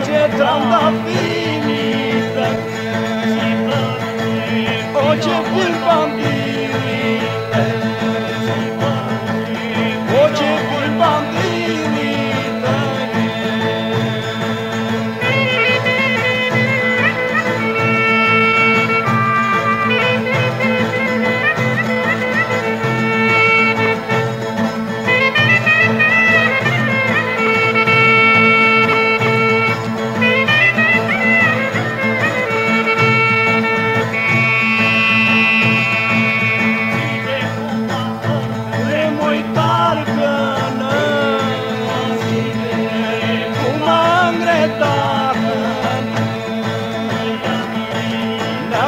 Hoca candan dinizden Hoca kurban dinizden